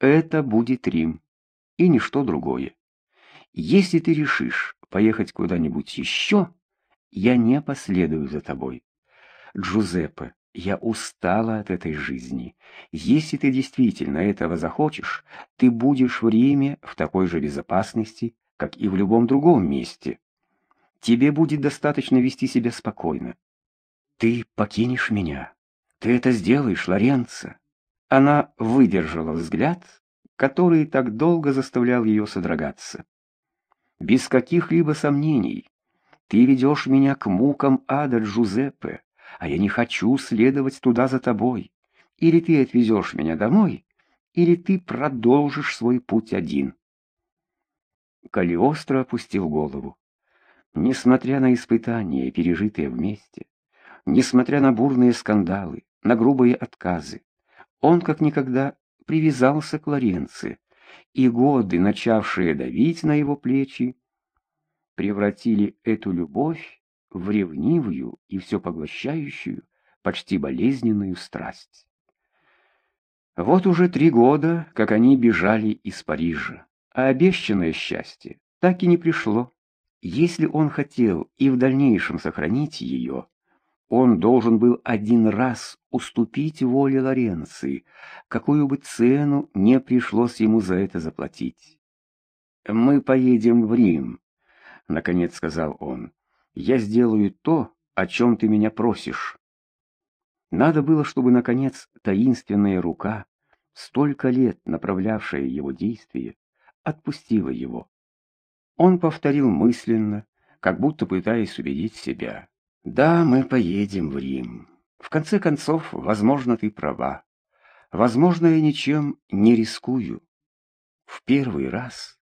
Это будет Рим, и ничто другое. Если ты решишь поехать куда-нибудь еще, я не последую за тобой. Джузеппе, я устала от этой жизни. Если ты действительно этого захочешь, ты будешь в Риме в такой же безопасности, как и в любом другом месте. Тебе будет достаточно вести себя спокойно. Ты покинешь меня. Ты это сделаешь, Лоренцо. Она выдержала взгляд, который так долго заставлял ее содрогаться. Без каких-либо сомнений. Ты ведешь меня к мукам ада Джузеппе а я не хочу следовать туда за тобой. Или ты отвезешь меня домой, или ты продолжишь свой путь один. Калиостро опустил голову. Несмотря на испытания, пережитые вместе, несмотря на бурные скандалы, на грубые отказы, он как никогда привязался к Лоренции, и годы, начавшие давить на его плечи, превратили эту любовь в ревнивую и все поглощающую, почти болезненную страсть. Вот уже три года, как они бежали из Парижа, а обещанное счастье так и не пришло. Если он хотел и в дальнейшем сохранить ее, он должен был один раз уступить воле Лоренции, какую бы цену не пришлось ему за это заплатить. «Мы поедем в Рим», — наконец сказал он я сделаю то, о чем ты меня просишь. Надо было, чтобы, наконец, таинственная рука, столько лет направлявшая его действия, отпустила его. Он повторил мысленно, как будто пытаясь убедить себя. «Да, мы поедем в Рим. В конце концов, возможно, ты права. Возможно, я ничем не рискую». В первый раз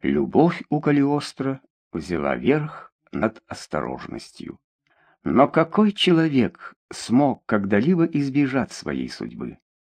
любовь у Калиостро взяла верх над осторожностью. Но какой человек смог когда-либо избежать своей судьбы?